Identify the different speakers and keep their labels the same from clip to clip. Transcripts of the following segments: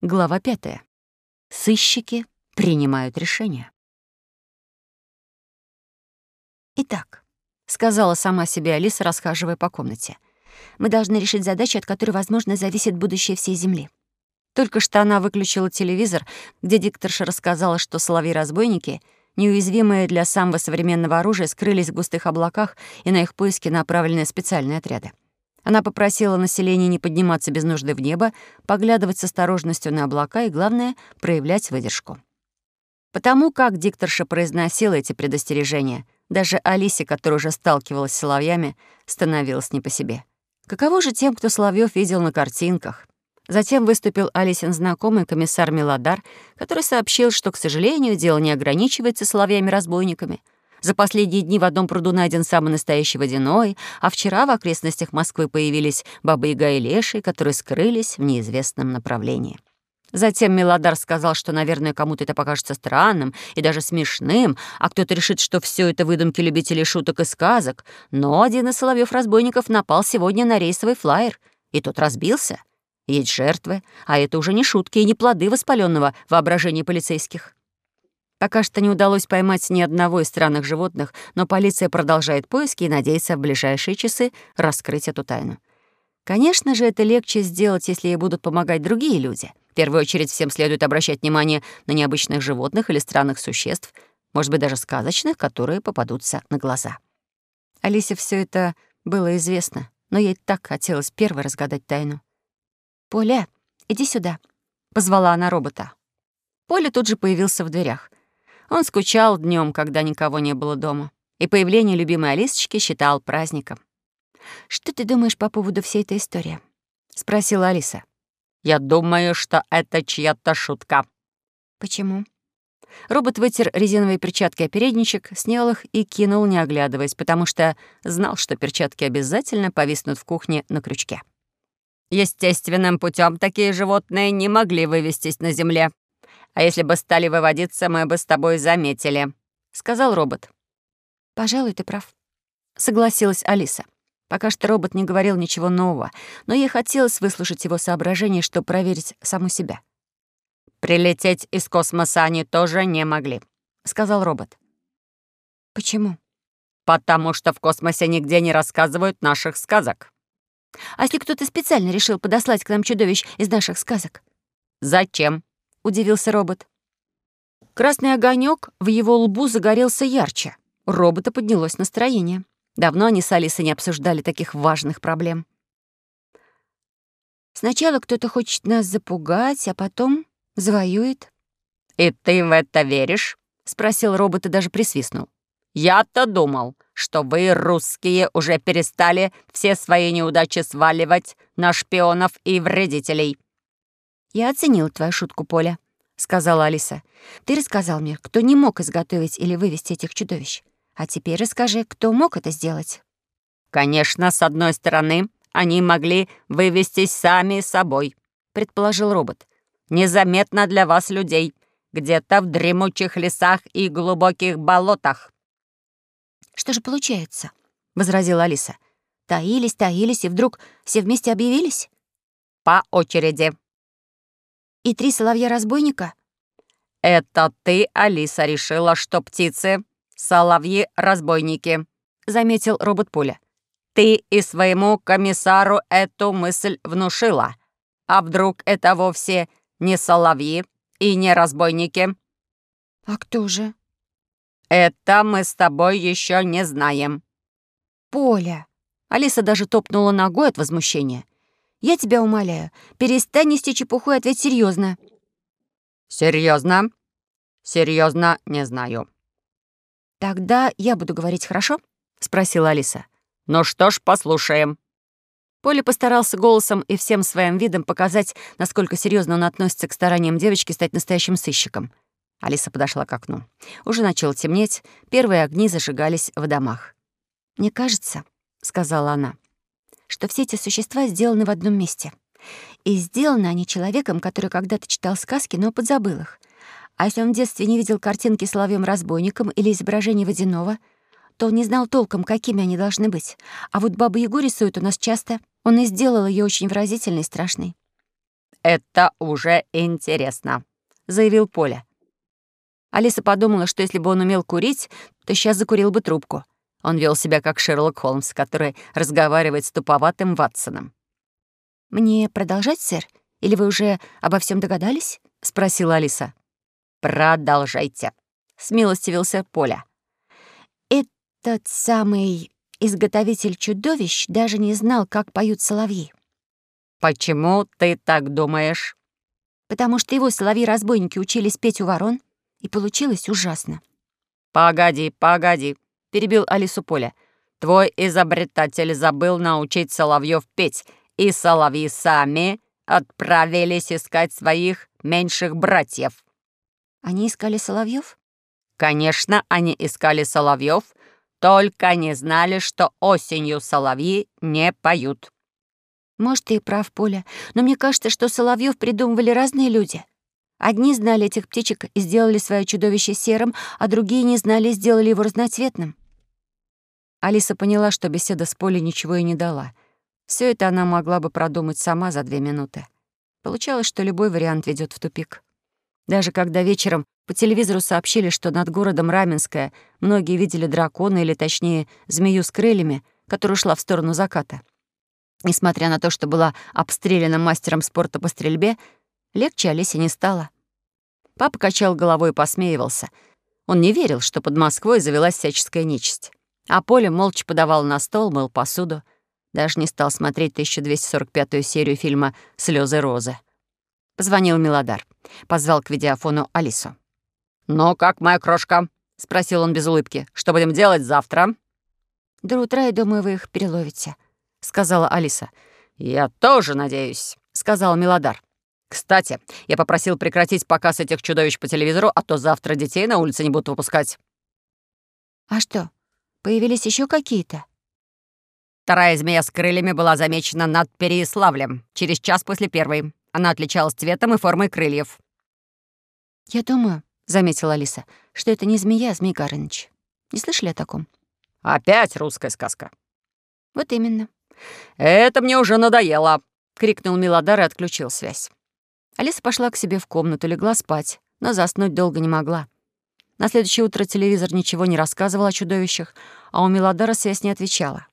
Speaker 1: Глава пятая. Сыщики принимают решения. «Итак», — сказала сама себе Алиса, расхаживая по комнате, «мы должны решить задачу, от которой, возможно, зависит будущее всей Земли». Только что она выключила телевизор, где дикторша рассказала, что соловьи-разбойники, неуязвимые для самого современного оружия, скрылись в густых облаках, и на их поиски направлены специальные отряды. Она попросила население не подниматься без нужды в небо, поглядывать с осторожностью на облака и, главное, проявлять выдержку. Потому как дикторша произносила эти предостережения, даже Алисе, которая уже сталкивалась с соловьями, становилась не по себе. Каково же тем, кто соловьев видел на картинках? Затем выступил Алисин знакомый комиссар Милодар, который сообщил, что, к сожалению, дело не ограничивается соловьями-разбойниками — за последние дни в одном пруду найден самый настоящий водяной, а вчера в окрестностях Москвы появились бабы-яга и леши, которые скрылись в неизвестном направлении. Затем Мелодар сказал, что, наверное, кому-то это покажется странным и даже смешным, а кто-то решит, что все это выдумки любителей шуток и сказок. Но один из соловьев-разбойников напал сегодня на рейсовый флайер, и тот разбился. Есть жертвы, а это уже не шутки и не плоды воспаленного воображения полицейских. Пока что не удалось поймать ни одного из странных животных, но полиция продолжает поиски и надеется в ближайшие часы раскрыть эту тайну. Конечно же, это легче сделать, если ей будут помогать другие люди. В первую очередь всем следует обращать внимание на необычных животных или странных существ, может быть, даже сказочных, которые попадутся на глаза. Алисе все это было известно, но ей так хотелось первой разгадать тайну. «Поля, иди сюда», — позвала она робота. Поля тут же появился в дверях — он скучал днем, когда никого не было дома, и появление любимой Алисочки считал праздником. «Что ты думаешь по поводу всей этой истории?» — спросила Алиса. «Я думаю, что это чья-то шутка». «Почему?» Робот вытер резиновые перчатки о передничек, снял их и кинул, не оглядываясь, потому что знал, что перчатки обязательно повиснут в кухне на крючке. Естественным путем такие животные не могли вывестись на земле. А если бы стали выводиться, мы бы с тобой заметили», — сказал робот. «Пожалуй, ты прав», — согласилась Алиса. Пока что робот не говорил ничего нового, но ей хотелось выслушать его соображения, чтобы проверить саму себя. «Прилететь из космоса они тоже не могли», — сказал робот. «Почему?» «Потому что в космосе нигде не рассказывают наших сказок». «А если кто-то специально решил подослать к нам чудовищ из наших сказок?» «Зачем?» — удивился робот. Красный огонек в его лбу загорелся ярче. У робота поднялось настроение. Давно они с Алисой не обсуждали таких важных проблем. Сначала кто-то хочет нас запугать, а потом завоюет. «И ты в это веришь?» — спросил робот и даже присвистнул. «Я-то думал, что вы, русские, уже перестали все свои неудачи сваливать на шпионов и вредителей». «Я оценила твою шутку, Поля», — сказала Алиса. «Ты рассказал мне, кто не мог изготовить или вывести этих чудовищ. А теперь расскажи, кто мог это сделать». «Конечно, с одной стороны, они могли вывестись сами собой», — предположил робот. «Незаметно для вас, людей, где-то в дремучих лесах и глубоких болотах». «Что же получается?» — возразила Алиса. «Таились, таились, и вдруг все вместе объявились?» «По очереди», и три соловья-разбойника? «Это ты, Алиса, решила, что птицы — соловьи-разбойники», — заметил робот Пуля. «Ты и своему комиссару эту мысль внушила. А вдруг это вовсе не соловьи и не разбойники?» «А кто же?» «Это мы с тобой еще не знаем». «Поля!» Алиса даже топнула ногой от возмущения. Я тебя умоляю, перестань нести чепуху и ответь серьезно. Серьезно? Серьезно, не знаю. Тогда я буду говорить, хорошо? спросила Алиса. Ну что ж, послушаем. Поля постарался голосом и всем своим видом показать, насколько серьезно он относится к стараниям девочки стать настоящим сыщиком. Алиса подошла к окну. Уже начало темнеть, первые огни зажигались в домах. «Мне кажется», — сказала она, — что все эти существа сделаны в одном месте. И сделаны они человеком, который когда-то читал сказки, но подзабыл их. А если он в детстве не видел картинки с соловьем-разбойником или изображение водяного, то он не знал толком, какими они должны быть. А вот Баба Ягу рисует у нас часто. Он и сделал ее очень выразительной и страшной.
Speaker 2: это уже интересно», — заявил Поля.
Speaker 1: Алиса подумала, что если бы он умел курить, то сейчас закурил бы трубку. Он вел себя как Шерлок Холмс, который разговаривает с туповатым Ватсоном. «Мне продолжать, сэр? Или вы уже обо всем догадались?» — спросила Алиса.
Speaker 2: «Продолжайте», — смилостивился Поля.
Speaker 1: «Этот самый изготовитель чудовищ даже не знал, как поют соловьи».
Speaker 2: «Почему ты так думаешь?»
Speaker 1: «Потому что его соловьи-разбойники учились петь у ворон, и получилось ужасно».
Speaker 2: «Погоди, погоди», — перебил Алису Поля. «Твой изобретатель забыл научить соловьев петь, и соловьи сами отправились искать своих меньших братьев».
Speaker 1: «Они искали соловьев?
Speaker 2: «Конечно, они искали соловьев, только не знали, что осенью соловьи не поют».
Speaker 1: «Может, ты и прав, Поля, но мне кажется, что соловьев придумывали разные люди. Одни знали этих птичек и сделали свое чудовище серым, а другие не знали и сделали его разноцветным. Алиса поняла, что беседа с Полей ничего и не дала. Все это она могла бы продумать сама за две минуты. Получалось, что любой вариант ведет в тупик. Даже когда вечером по телевизору сообщили, что над городом Раменское многие видели дракона, или точнее, змею с крыльями, которая ушла в сторону заката. Несмотря на то, что была обстреляна мастером спорта по стрельбе, легче Алисе не стало. Папа качал головой и посмеивался. Он не верил, что под Москвой завелась всяческая нечисть. А Поля молча подавал на стол, мыл посуду. Даже не стал смотреть 1245-ю серию фильма «Слезы розы». Позвонил Милодар. Позвал к видеофону Алису.
Speaker 2: «Ну, как моя крошка?» — спросил он без улыбки. «Что будем делать завтра?»
Speaker 1: «До утра, я думаю, вы их переловите», — сказала Алиса.
Speaker 2: «Я тоже надеюсь», — сказал Милодар. «Кстати, я попросил прекратить показ этих чудовищ по телевизору, а то завтра детей на улице не будут выпускать».
Speaker 1: «А что, появились еще какие-то?»
Speaker 2: Вторая змея с крыльями была замечена над Переяславлем через час после первой. Она отличалась цветом и формой крыльев.
Speaker 1: «Я думаю», — заметила Алиса, — «что это не змея, а Змей Горыныч. Не слышали о таком?»
Speaker 2: «Опять русская сказка».
Speaker 1: «Вот именно».
Speaker 2: «Это мне уже надоело», — крикнул Милодар и отключил связь.
Speaker 1: Алиса пошла к себе в комнату, легла спать, но заснуть долго не могла. На следующее утро телевизор ничего не рассказывал о чудовищах, а у Мелодара связь не отвечала.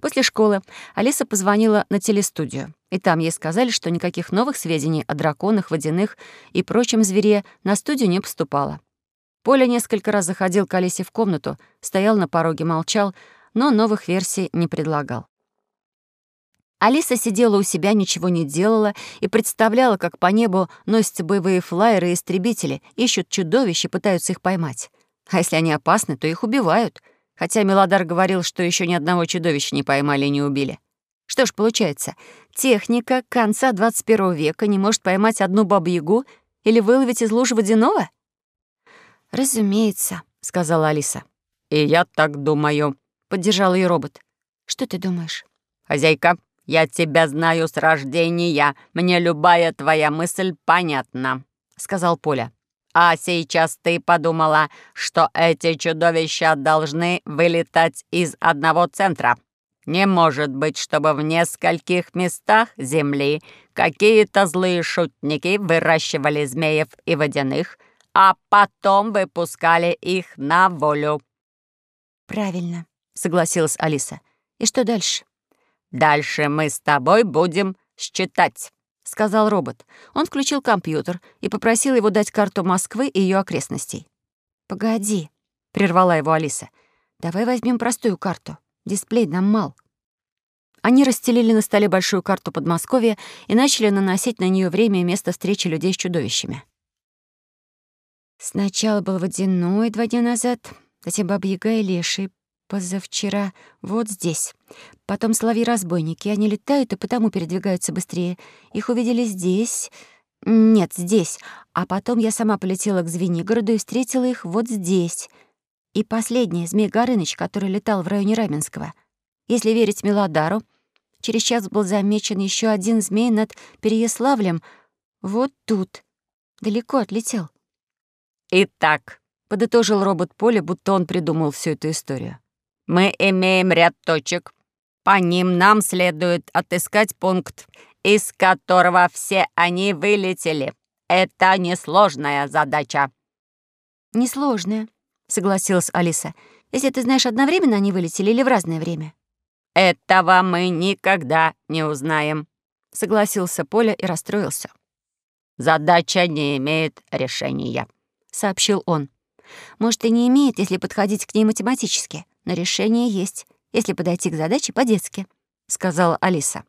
Speaker 1: После школы Алиса позвонила на телестудию, и там ей сказали, что никаких новых сведений о драконах, водяных и прочем звере на студию не поступало. Поля несколько раз заходил к Алисе в комнату, стоял на пороге, молчал, но новых версий не предлагал. Алиса сидела у себя, ничего не делала и представляла, как по небу носятся боевые флайеры и истребители, ищут чудовищ и пытаются их поймать. А если они опасны, то их убивают. Хотя Мелодар говорил, что еще ни одного чудовища не поймали и не убили. Что ж, получается, техника конца 21 века не может поймать одну бабу-ягу или выловить из лужи водяного? «Разумеется», — сказала Алиса.
Speaker 2: «И я так думаю», — поддержал ее робот.
Speaker 1: «Что ты думаешь?»
Speaker 2: «Хозяйка, я тебя знаю с рождения. Мне любая твоя мысль понятна», — сказал Поля. «А сейчас ты подумала, что эти чудовища должны вылетать из одного центра. Не может быть, чтобы в нескольких местах Земли какие-то злые шутники выращивали змеев и водяных, а потом выпускали их на волю».
Speaker 1: «Правильно», — согласилась Алиса. «И что дальше?»
Speaker 2: «Дальше мы с тобой будем считать», — сказал робот.
Speaker 1: Он включил компьютер и попросил его дать карту Москвы и ее окрестностей. «Погоди», — прервала его Алиса. «Давай возьмем простую карту. Дисплей нам мал». Они расстелили на столе большую карту Подмосковья и начали наносить на нее время и место встречи людей с чудовищами. Сначала был водяной два дня назад, затем Баба-Яга и Леший, позавчера вот здесь. Потом соловьи-разбойники. Они летают и потому передвигаются быстрее. Их увидели здесь. Нет, здесь. А потом я сама полетела к Звенигороду и встретила их вот здесь. И последний, Змей Горыныч, который летал в районе Раменского. Если верить Мелодару, через час был замечен еще один змей над Переяславлем. Вот тут. Далеко отлетел.
Speaker 2: «Итак», — подытожил робот Поля, будто он придумал всю эту историю. Мы имеем ряд точек. По ним нам следует отыскать пункт из которого все они вылетели. Это несложная задача».
Speaker 1: «Несложная», — согласилась Алиса. «Если ты знаешь, одновременно они вылетели или в разное время?»
Speaker 2: «Этого мы никогда не узнаем», — согласился Поля и расстроился. «Задача не имеет решения», — сообщил он.
Speaker 1: «Может, и не имеет, если подходить к ней математически, но решение есть, если подойти к задаче по-детски», — сказала Алиса.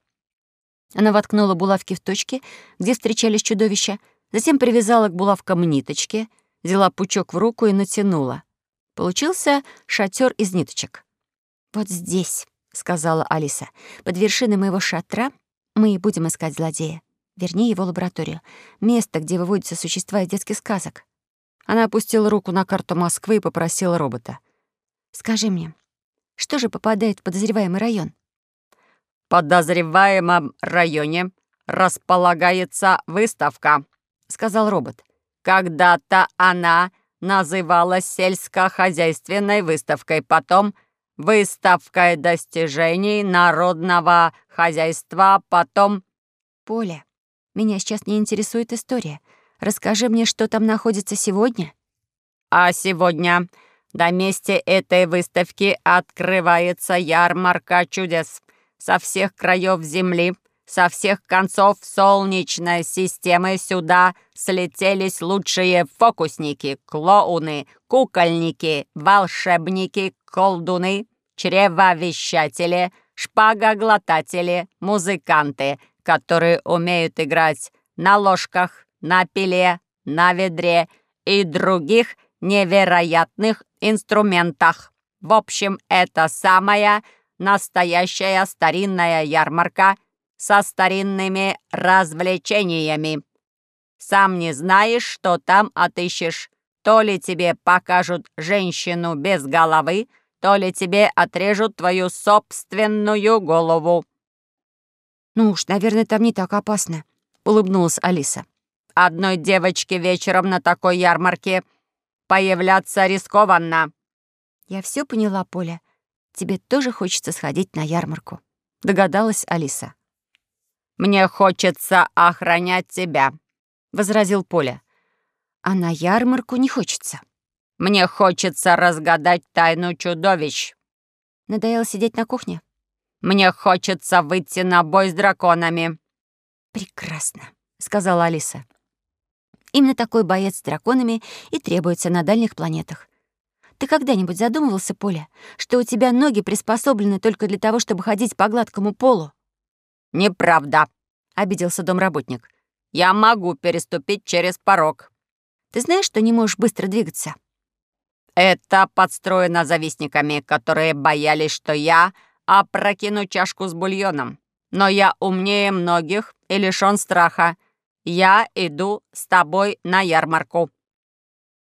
Speaker 1: Она воткнула булавки в точки, где встречались чудовища, затем привязала к булавкам ниточки, взяла пучок в руку и натянула. Получился шатер из ниточек. «Вот здесь», — сказала Алиса, — «под вершиной моего шатра мы и будем искать злодея. Верни его лабораторию. Место, где выводятся существа из детских сказок». Она опустила руку на карту Москвы и попросила робота. «Скажи мне, что же попадает в подозреваемый район?»
Speaker 2: «В подозреваемом районе располагается выставка», — сказал робот. «Когда-то она называлась сельскохозяйственной выставкой, потом — выставкой достижений народного хозяйства, потом...»
Speaker 1: «Поля, меня сейчас не интересует история. Расскажи мне, что там находится сегодня».
Speaker 2: «А сегодня на месте этой выставки открывается ярмарка чудес. Со всех краев Земли, со всех концов Солнечной системы сюда слетелись лучшие фокусники, клоуны, кукольники, волшебники, колдуны, чревовещатели, шпагоглотатели, музыканты, которые умеют играть на ложках, на пиле, на ведре и других невероятных инструментах. В общем, это самая настоящая старинная ярмарка со старинными развлечениями. Сам не знаешь, что там отыщешь. То ли тебе покажут женщину без головы, то ли тебе отрежут твою собственную голову».
Speaker 1: «Ну уж, наверное, там не так опасно», — улыбнулась Алиса.
Speaker 2: «Одной девочке вечером на такой ярмарке появляться рискованно».
Speaker 1: «Я все поняла, Поля. Тебе тоже хочется сходить на ярмарку», — догадалась Алиса.
Speaker 2: «Мне хочется охранять тебя», — возразил Поля.
Speaker 1: «А на ярмарку не хочется».
Speaker 2: Мне хочется разгадать тайну чудовищ.
Speaker 1: Надоело сидеть на кухне?
Speaker 2: Мне хочется выйти на бой с драконами.
Speaker 1: Прекрасно, сказала Алиса. Именно такой боец с драконами и требуется на дальних планетах. Ты когда-нибудь задумывался, Поля, что у тебя ноги приспособлены только для того, чтобы ходить по гладкому полу?
Speaker 2: «Неправда», — обиделся домработник. «Я могу переступить через порог».
Speaker 1: «Ты знаешь, что не можешь быстро двигаться?»
Speaker 2: Это подстроено завистниками, которые боялись, что я опрокину чашку с бульоном. Но я умнее многих и лишён страха. Я иду с тобой на ярмарку».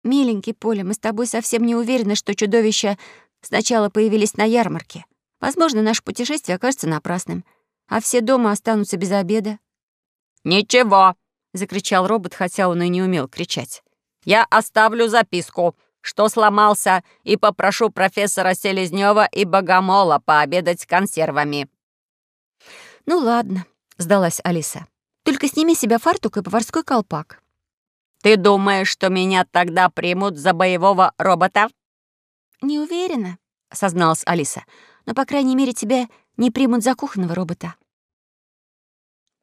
Speaker 1: «Миленький Поля, мы с тобой совсем не уверены, что чудовища сначала появились на ярмарке. Возможно, наше путешествие окажется напрасным, а все дома останутся без обеда».
Speaker 2: «Ничего», —
Speaker 1: закричал робот, хотя он и не умел кричать.
Speaker 2: «Я оставлю записку что сломался, и попрошу профессора Селезнева и Богомола пообедать консервами».
Speaker 1: «Ну ладно», — сдалась Алиса. «Только сними себя фартук и поварской колпак».
Speaker 2: «Ты думаешь, что меня тогда примут за боевого робота?»
Speaker 1: «Не уверена», — созналась Алиса. «Но, по крайней мере, тебя не примут за кухонного робота».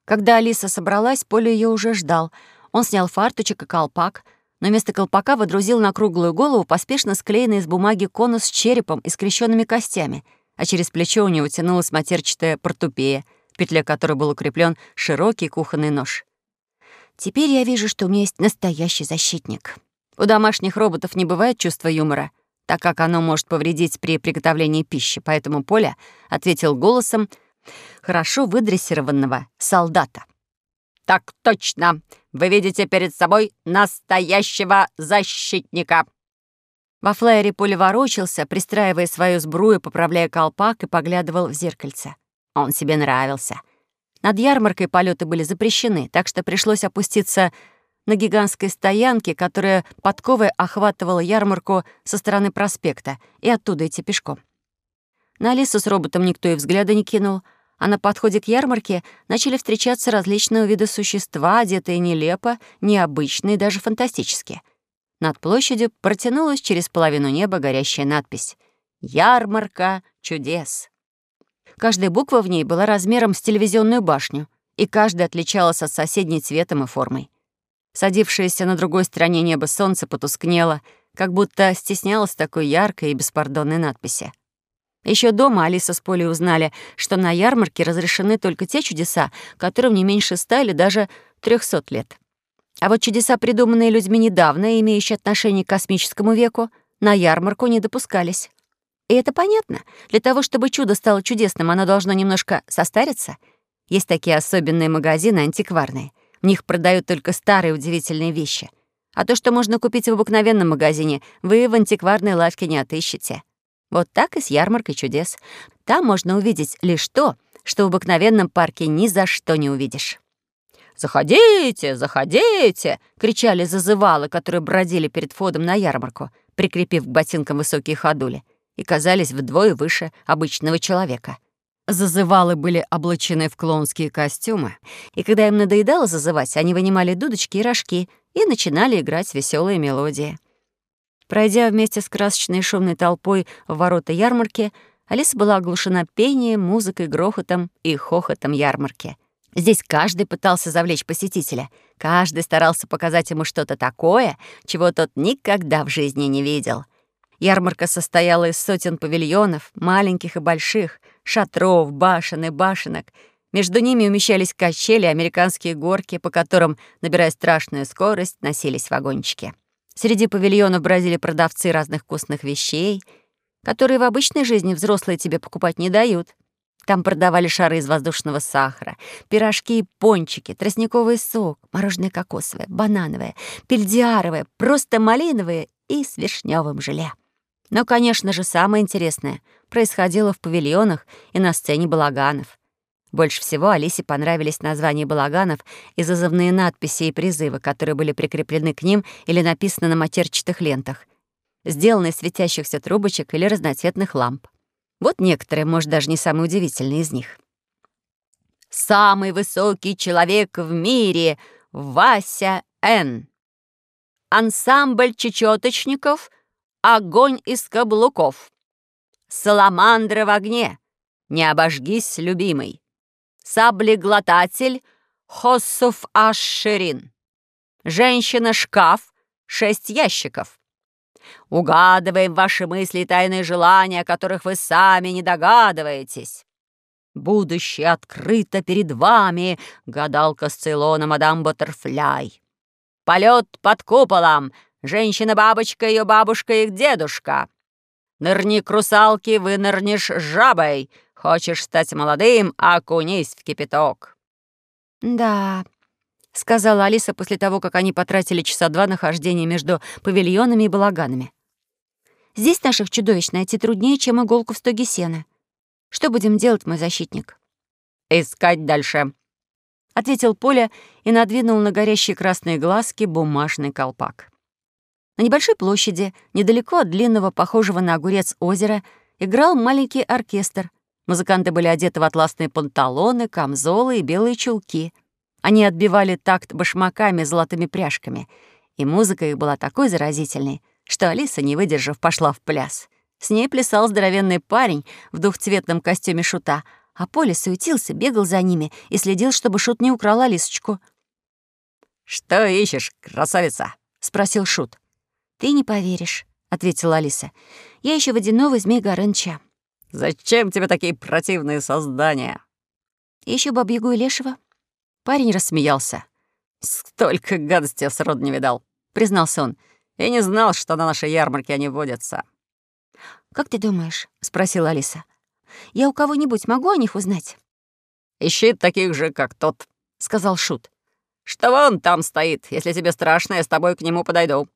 Speaker 1: Когда Алиса собралась, Поля ее уже ждал. Он снял фартучек и колпак, но вместо колпака водрузил на круглую голову поспешно склеенный из бумаги конус с черепом и скрещенными костями, а через плечо у него тянулась матерчатая портупея, в петле которой был укреплен широкий кухонный нож. Теперь я вижу, что у меня есть настоящий защитник. У домашних роботов не бывает чувства юмора, так как оно может повредить при приготовлении пищи, поэтому Поля ответил голосом хорошо выдрессированного солдата.
Speaker 2: «Так точно! Вы видите перед собой настоящего защитника!»
Speaker 1: Во флайере Поля ворочался, пристраивая свою сбрую, поправляя колпак и поглядывал в зеркальце. Он себе нравился. Над ярмаркой полеты были запрещены, так что пришлось опуститься на гигантской стоянке, которая подковой охватывала ярмарку со стороны проспекта, и оттуда идти пешком. На Алису с роботом никто и взгляда не кинул — а на подходе к ярмарке начали встречаться различного вида существа, одетые нелепо, необычно и даже фантастически. Над площадью протянулась через половину неба горящая надпись «Ярмарка чудес». Каждая буква в ней была размером с телевизионную башню, и каждая отличалась от соседней цветом и формой. Садившееся на другой стороне неба солнце потускнело, как будто стеснялось такой яркой и беспардонной надписи. Еще дома Алиса с Полей узнали, что на ярмарке разрешены только те чудеса, которым не меньше ста или даже трехсот лет. А вот чудеса, придуманные людьми недавно и имеющие отношение к космическому веку, на ярмарку не допускались. И это понятно. Для того, чтобы чудо стало чудесным, оно должно немножко состариться. Есть такие особенные магазины антикварные. В них продают только старые удивительные вещи. А то, что можно купить в обыкновенном магазине, вы в антикварной лавке не отыщете. Вот так и с ярмаркой чудес. Там можно увидеть лишь то, что в обыкновенном парке ни за что не увидишь. «Заходите, заходите!» — кричали зазывалы, которые бродили перед входом на ярмарку, прикрепив к ботинкам высокие ходули, и казались вдвое выше обычного человека. Зазывалы были облачены в клоунские костюмы, и когда им надоедало зазывать, они вынимали дудочки и рожки и начинали играть веселые мелодии. Пройдя вместе с красочной шумной толпой в ворота ярмарки, Алиса была оглушена пением, музыкой, грохотом и хохотом ярмарки. Здесь каждый пытался завлечь посетителя, каждый старался показать ему что-то такое, чего тот никогда в жизни не видел. Ярмарка состояла из сотен павильонов, маленьких и больших, шатров, башен и башенок. Между ними умещались качели, американские горки, по которым, набирая страшную скорость, носились вагончики. Среди павильонов бродили продавцы разных вкусных вещей, которые в обычной жизни взрослые тебе покупать не дают. Там продавали шары из воздушного сахара, пирожки и пончики, тростниковый сок, мороженое кокосовое, банановое, пельдиаровое, просто малиновое и с вишневым желе. Но, конечно же, самое интересное происходило в павильонах и на сцене балаганов. Больше всего Алисе понравились названия балаганов и зазывные надписи и призывы, которые были прикреплены к ним или написаны на матерчатых лентах, сделанные из светящихся трубочек или разноцветных ламп. Вот некоторые, может, даже не самые удивительные из них. «Самый высокий человек в мире — Вася Н. Ансамбль чечеточников — огонь из каблуков. Саламандра в огне. Не обожгись, любимый саблеглотатель Хоссов Ашшерин. Женщина-шкаф — шесть ящиков. Угадываем ваши мысли и тайные желания, о которых вы сами не догадываетесь. Будущее открыто перед вами, гадалка с Цейлона мадам Баттерфляй. Полет под куполом, женщина-бабочка, ее бабушка, их дедушка. Нырни к русалке, вынырнешь жабой — Хочешь стать молодым, окунись в кипяток». «Да», — сказала Алиса после того, как они потратили часа два нахождения между павильонами и балаганами. «Здесь наших чудовищ найти труднее, чем иголку в стоге сена. Что будем делать, мой защитник?»
Speaker 2: «Искать дальше», — ответил Поля и надвинул на горящие красные глазки бумажный колпак.
Speaker 1: На небольшой площади, недалеко от длинного, похожего на огурец озера, играл маленький оркестр, Музыканты были одеты в атласные панталоны, камзолы и белые чулки. Они отбивали такт башмаками с золотыми пряжками. И музыка их была такой заразительной, что Алиса, не выдержав, пошла в пляс. С ней плясал здоровенный парень в двухцветном костюме шута, а Поля суетился, бегал за ними и следил, чтобы шут не украл Алисочку.
Speaker 2: «Что ищешь, красавица?»
Speaker 1: — спросил шут. «Ты не поверишь», — ответила Алиса. «Я ищу водяного змей Горынча».
Speaker 2: Зачем тебе такие противные создания?»
Speaker 1: Еще бабьягу и лешего».
Speaker 2: Парень рассмеялся. «Столько гадости я сроду не видал», — признался он. «И не знал, что на нашей ярмарке они водятся».
Speaker 1: «Как ты думаешь?» — спросила Алиса. «Я у кого-нибудь могу о них узнать?»
Speaker 2: «Ищи таких же, как тот», — сказал Шут. «Что вон там стоит. Если тебе страшно, я с тобой к нему подойду».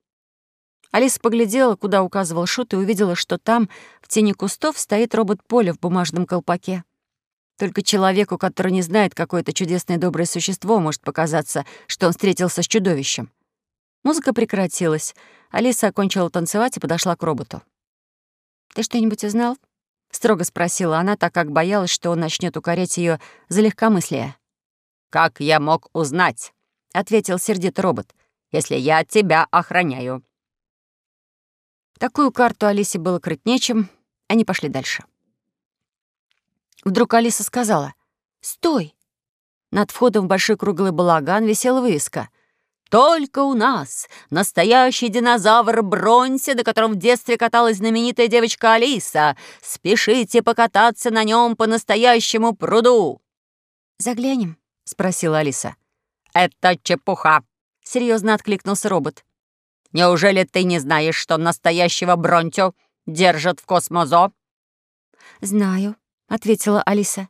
Speaker 1: Алиса поглядела, куда указывал Шут, и увидела, что там, в тени кустов, стоит робот Поля в бумажном колпаке. Только человеку, который не знает, какое это чудесное доброе существо, может показаться, что он встретился с чудовищем. Музыка прекратилась. Алиса окончила танцевать и подошла к роботу. «Ты что-нибудь узнал?» — строго спросила она, так как боялась, что он начнет укорять ее за легкомыслие.
Speaker 2: «Как я мог узнать?» — ответил сердитый робот. «Если я тебя охраняю».
Speaker 1: Такую карту Алисе было крыть нечем, они пошли дальше. Вдруг Алиса сказала «Стой!» Над входом в большой круглый балаган висела вывеска «Только у нас настоящий динозавр Бронси, на котором в детстве каталась знаменитая девочка Алиса. Спешите покататься на нем по настоящему пруду!» «Заглянем?» — спросила Алиса.
Speaker 2: «Это чепуха!»
Speaker 1: — серьезно откликнулся робот.
Speaker 2: «Неужели ты не знаешь, что настоящего Бронтю держат в космозо?»
Speaker 1: «Знаю», — ответила Алиса.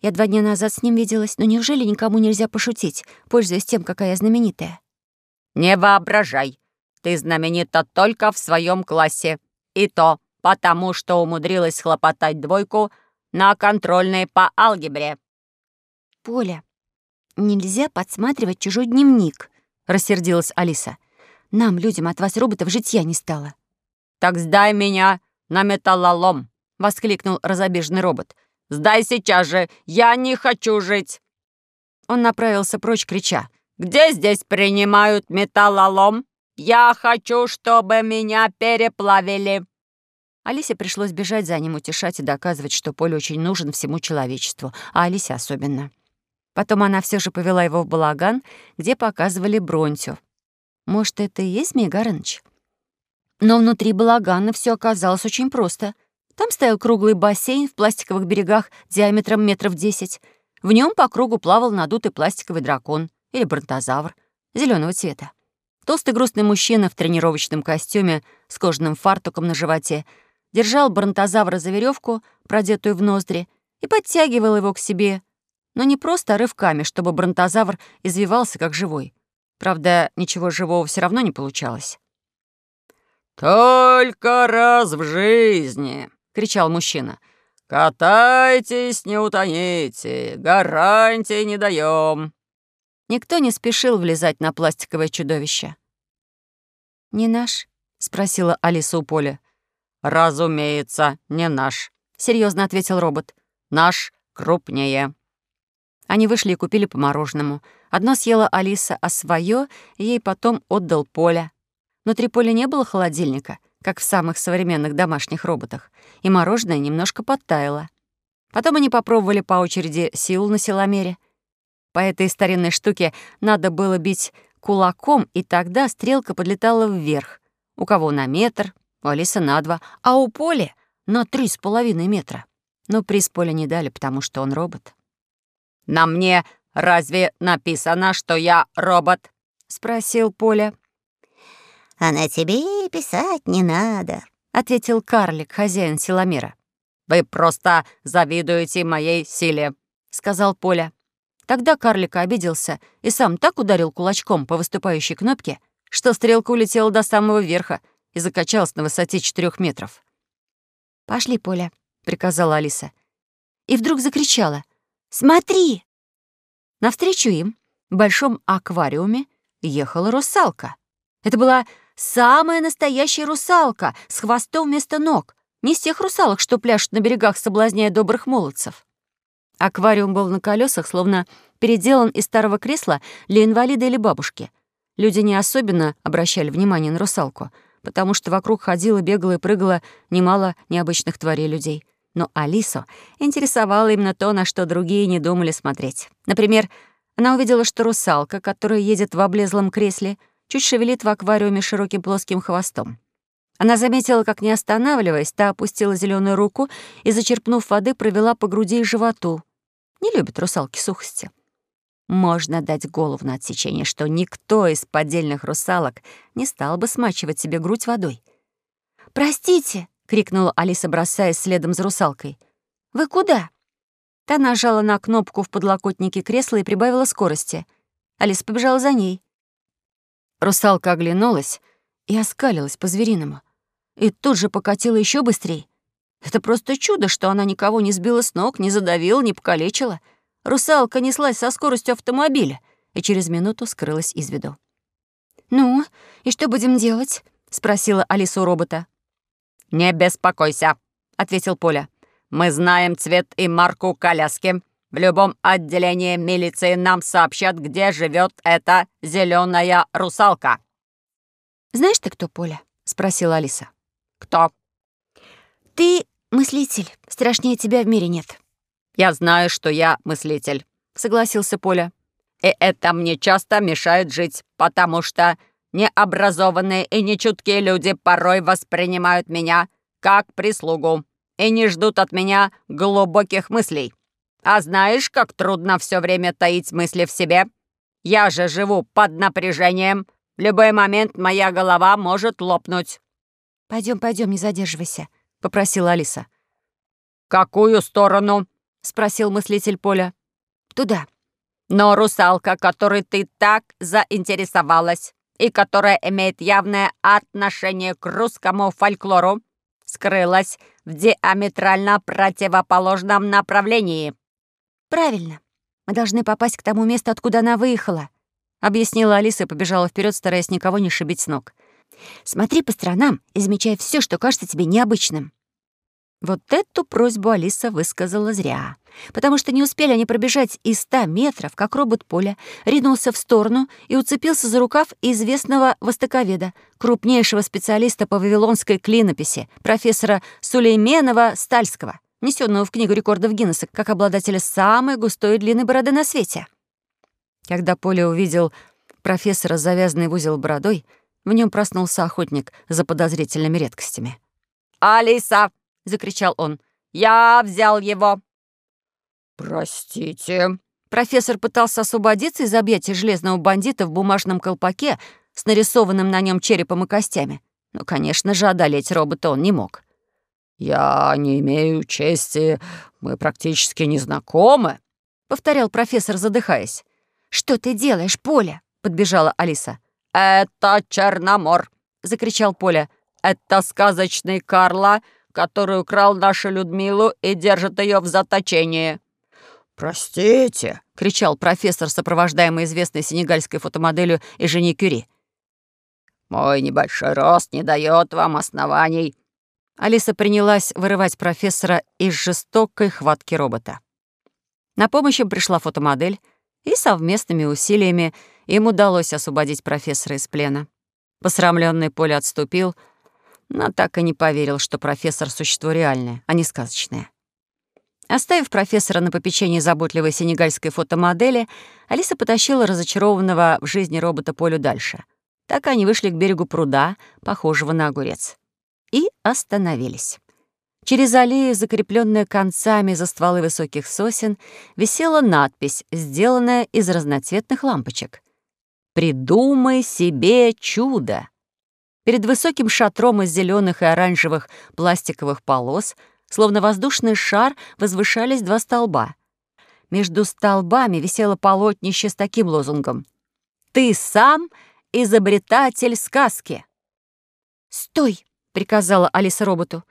Speaker 1: «Я два дня назад с ним виделась, но неужели никому нельзя пошутить, пользуясь тем, какая я знаменитая?»
Speaker 2: «Не воображай. Ты знаменита только в своем классе. И то потому, что умудрилась схлопотать двойку на контрольной по алгебре».
Speaker 1: «Поля, нельзя подсматривать чужой дневник», — рассердилась Алиса. «Нам, людям, от вас роботов житья не стало».
Speaker 2: «Так сдай меня на металлолом», — воскликнул разобиженный робот. «Сдай сейчас же! Я не хочу жить!»
Speaker 1: Он направился прочь, крича.
Speaker 2: Где здесь принимают металлолом? Я хочу, чтобы меня переплавили!»
Speaker 1: Алисе пришлось бежать за ним, утешать и доказывать, что Поле очень нужен всему человечеству, а Алисе особенно. Потом она все же повела его в балаган, где показывали Бронтю. Может, это и есть Змей Горыныч? Но внутри балагана все оказалось очень просто. Там стоял круглый бассейн в пластиковых берегах диаметром метров десять. В нем по кругу плавал надутый пластиковый дракон — или бронтозавр зеленого цвета. Толстый грустный мужчина в тренировочном костюме с кожаным фартуком на животе держал бронтозавра за веревку, продетую в ноздри, и подтягивал его к себе, но не просто рывками, чтобы бронтозавр извивался как живой. Правда, ничего живого все равно не получалось.
Speaker 2: «Только раз в жизни!» — кричал мужчина. «Катайтесь, не утоните, гарантии не даем.
Speaker 1: Никто не спешил влезать на пластиковое чудовище. «Не наш?» — спросила Алиса у Поля.
Speaker 2: «Разумеется, не наш», — серьезно ответил робот. «Наш крупнее».
Speaker 1: Они вышли и купили по мороженому. Одно съела Алиса, а свое ей потом отдал Поля. Внутри Поля не было холодильника, как в самых современных домашних роботах, и мороженое немножко подтаяло. Потом они попробовали по очереди силу на силомере — по этой старинной штуке надо было бить кулаком, и тогда стрелка подлетала вверх. У кого на метр, у Алисы на два, а у Поли на три с половиной метра. Но приз Поле не дали, потому что он робот.
Speaker 2: «На мне разве написано, что я робот?» — спросил Поля.
Speaker 3: «А на тебе писать не надо», —
Speaker 1: ответил карлик, хозяин силомера.
Speaker 2: «Вы просто завидуете моей силе», — сказал Поля.
Speaker 1: Тогда карлик обиделся и сам так ударил кулачком по выступающей кнопке, что стрелка улетела до самого верха и закачалась на высоте четырех метров. «Пошли, Поля», — приказала Алиса. И вдруг закричала. «Смотри!» Навстречу им в большом аквариуме ехала русалка. Это была самая настоящая русалка с хвостом вместо ног, не из тех русалок, что пляшут на берегах, соблазняя добрых молодцев. Аквариум был на колесах, словно переделан из старого кресла для инвалида или бабушки. Люди не особенно обращали внимание на русалку, потому что вокруг ходило, бегало и прыгало немало необычных тварей людей. Но Алису интересовало именно то, на что другие не думали смотреть. Например, она увидела, что русалка, которая едет в облезлом кресле, чуть шевелит в аквариуме широким плоским хвостом. Она заметила, как, не останавливаясь, та опустила зеленую руку и, зачерпнув воды, провела по груди и животу. Не любят русалки сухости. Можно дать голову на отсечение, что никто из поддельных русалок не стал бы смачивать себе грудь водой. «Простите!» — крикнула Алиса, бросаясь следом за русалкой. «Вы куда?» Та нажала на кнопку в подлокотнике кресла и прибавила скорости. Алиса побежала за ней. Русалка оглянулась и оскалилась по-звериному. И тут же покатила еще быстрее. Это просто чудо, что она никого не сбила с ног, не задавила, не покалечила. Русалка неслась со скоростью автомобиля и через минуту скрылась из виду. «Ну, и что будем делать?» — спросила Алиса у робота.
Speaker 2: «Не беспокойся», — ответил Поля. Мы знаем цвет и марку коляски. В любом отделении милиции нам сообщат, где живет эта зеленая русалка».
Speaker 1: «Знаешь ты, кто Поля?» — спросила Алиса.
Speaker 2: «Кто?»
Speaker 1: «Ты мыслитель. Страшнее тебя в мире нет».
Speaker 2: «Я знаю, что я мыслитель», — согласился Поля. «И это мне часто мешает жить, потому что необразованные и нечуткие люди порой воспринимают меня как прислугу и не ждут от меня глубоких мыслей. А знаешь, как трудно все время таить мысли в себе? Я же живу под напряжением. В любой момент моя голова может лопнуть».
Speaker 1: Пойдем, пойдем, не задерживайся», — попросила Алиса.
Speaker 2: «Какую сторону?»
Speaker 1: — спросил мыслитель Поля. «Туда».
Speaker 2: «Но русалка, которой ты так заинтересовалась и которая имеет явное отношение к русскому фольклору, скрылась в диаметрально противоположном направлении».
Speaker 1: «Правильно. Мы должны попасть к тому месту, откуда она выехала», — объяснила Алиса и побежала вперед, стараясь никого не шибить с ног. «Смотри по сторонам и замечай все, что кажется тебе необычным». Вот эту просьбу Алиса высказала зря, потому что не успели они пробежать и ста метров, как робот Поля ринулся в сторону и уцепился за рукав известного востоковеда, крупнейшего специалиста по вавилонской клинописи, профессора Сулейменова Стальского, внесенного в Книгу рекордов Гиннесса как обладателя самой густой и длинной бороды на свете. Когда Поля увидел профессора с завязанной в узел бородой, в нем проснулся охотник за подозрительными редкостями.
Speaker 2: «Алиса!» Закричал он. «Я взял его!»
Speaker 4: «Простите».
Speaker 1: Профессор пытался освободиться из объятий железного бандита в бумажном колпаке с нарисованным на нем черепом и костями. Но, конечно же, одолеть робота он не мог.
Speaker 4: «Я не имею чести, мы практически не знакомы», —
Speaker 1: повторял профессор, задыхаясь. «Что ты делаешь, Поля?» — подбежала Алиса.
Speaker 2: «Это Черномор!» — закричал Поля. «Это сказочный Карла, который украл нашу Людмилу и держит ее в заточении».
Speaker 4: «Простите», —
Speaker 1: кричал профессор, сопровождаемый известной сенегальской фотомоделью и Жени Кюри.
Speaker 4: «Мой небольшой рост не дает вам оснований».
Speaker 1: Алиса принялась вырывать профессора из жестокой хватки робота. На помощь им пришла фотомодель, и совместными усилиями им удалось освободить профессора из плена. Посрамленный Поле отступил — но так и не поверил, что профессор — существо реальное, а не сказочное. Оставив профессора на попечении заботливой сенегальской фотомодели, Алиса потащила разочарованного в жизни робота Полю дальше. Так они вышли к берегу пруда, похожего на огурец. И остановились. Через аллею, закрепленную концами за стволы высоких сосен, висела надпись, сделанная из разноцветных лампочек. «Придумай себе чудо!» Перед высоким шатром из зеленых и оранжевых пластиковых полос, словно воздушный шар, возвышались два столба. Между столбами висело полотнище с таким лозунгом «Ты сам изобретатель сказки». «Стой!» — приказала Алиса роботу.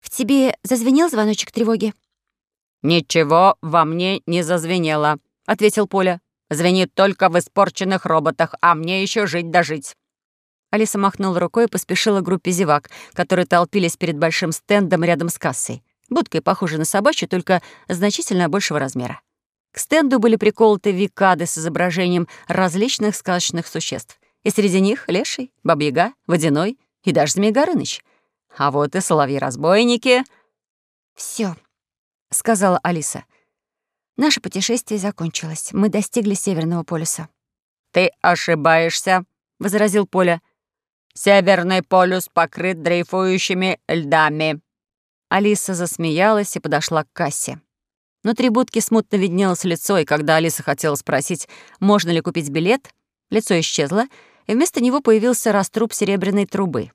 Speaker 1: «В тебе зазвенел звоночек тревоги?»
Speaker 2: «Ничего во мне не зазвенело», — ответил Поля. «Звенит только в испорченных роботах, а мне еще жить да жить».
Speaker 1: Алиса махнула рукой и поспешила к группе зевак, которые толпились перед большим стендом рядом с кассой. Будкой, похожей на собачью, только значительно большего размера. К стенду были приколоты викады с изображением различных сказочных существ. И среди них — леший, бабьяга, водяной и даже змей Горыныч. А вот и соловьи-разбойники. Все, сказала Алиса. «Наше путешествие закончилось. Мы достигли Северного полюса».
Speaker 2: «Ты ошибаешься», — возразил Поля. Северный полюс покрыт дрейфующими льдами».
Speaker 1: Алиса засмеялась и подошла к кассе. Внутри будки смутно виднелось лицо, и когда Алиса хотела спросить, можно ли купить билет, лицо исчезло, и вместо него появился раструб серебряной трубы.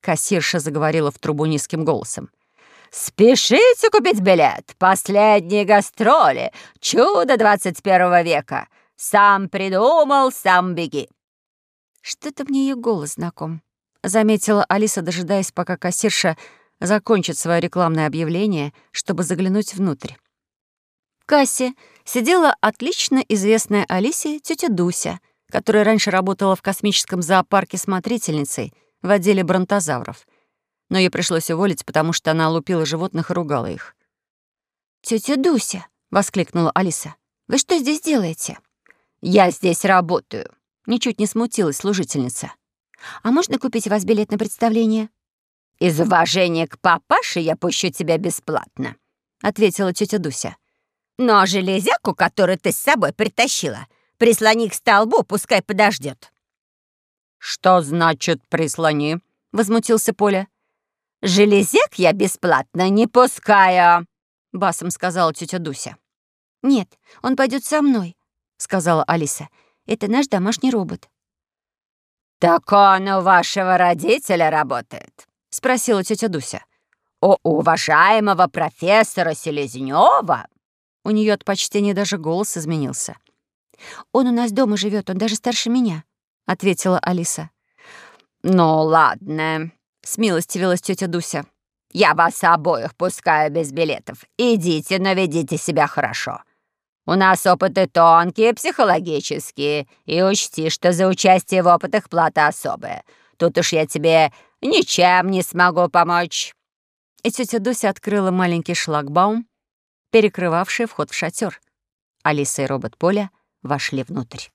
Speaker 1: Кассирша заговорила в трубу низким голосом.
Speaker 5: «Спешите купить билет! Последние гастроли! Чудо 21 века! Сам придумал, сам беги!»
Speaker 1: «Что-то мне ее голос знаком», — заметила Алиса, дожидаясь, пока кассирша закончит свое рекламное объявление, чтобы заглянуть внутрь. В кассе сидела отлично известная Алисе тетя Дуся, которая раньше работала в космическом зоопарке смотрительницей в отделе бронтозавров. но ей пришлось уволить, потому что она лупила животных и ругала их. «Тётя Дуся!» — воскликнула Алиса. «Вы что здесь делаете?»
Speaker 5: «Я здесь работаю», —
Speaker 1: ничуть не смутилась служительница. «А можно купить у вас билет на представление?»
Speaker 5: «Из уважения к папаше я пущу тебя бесплатно», — ответила тетя Дуся. «Но железяку, которую ты с собой притащила, прислони к столбу, пускай подождет.
Speaker 2: «Что значит «прислони»?»
Speaker 1: — возмутился Поля.
Speaker 5: «Железяк я бесплатно не пускаю», —
Speaker 1: басом сказала тетя Дуся. «Нет, он пойдет со мной», — сказала Алиса. «Это наш домашний робот».
Speaker 5: «Так он у вашего родителя работает?»
Speaker 1: — спросила тетя Дуся.
Speaker 5: «У уважаемого профессора Селезнева?»
Speaker 1: У нее от почтения даже голос изменился. «Он у нас дома живет, он даже старше меня», — ответила Алиса.
Speaker 5: «Ну, ладно», — смилостивилась тетя Дуся. «Я вас обоих пускаю без билетов. Идите, но ведите себя хорошо. У нас опыты тонкие, психологические, и учти, что за участие в опытах плата особая. Тут уж я тебе ничем не смогу помочь».
Speaker 1: И тетя Дуся открыла маленький шлагбаум, перекрывавший вход в шатер. Алиса и робот Поля вошли внутрь.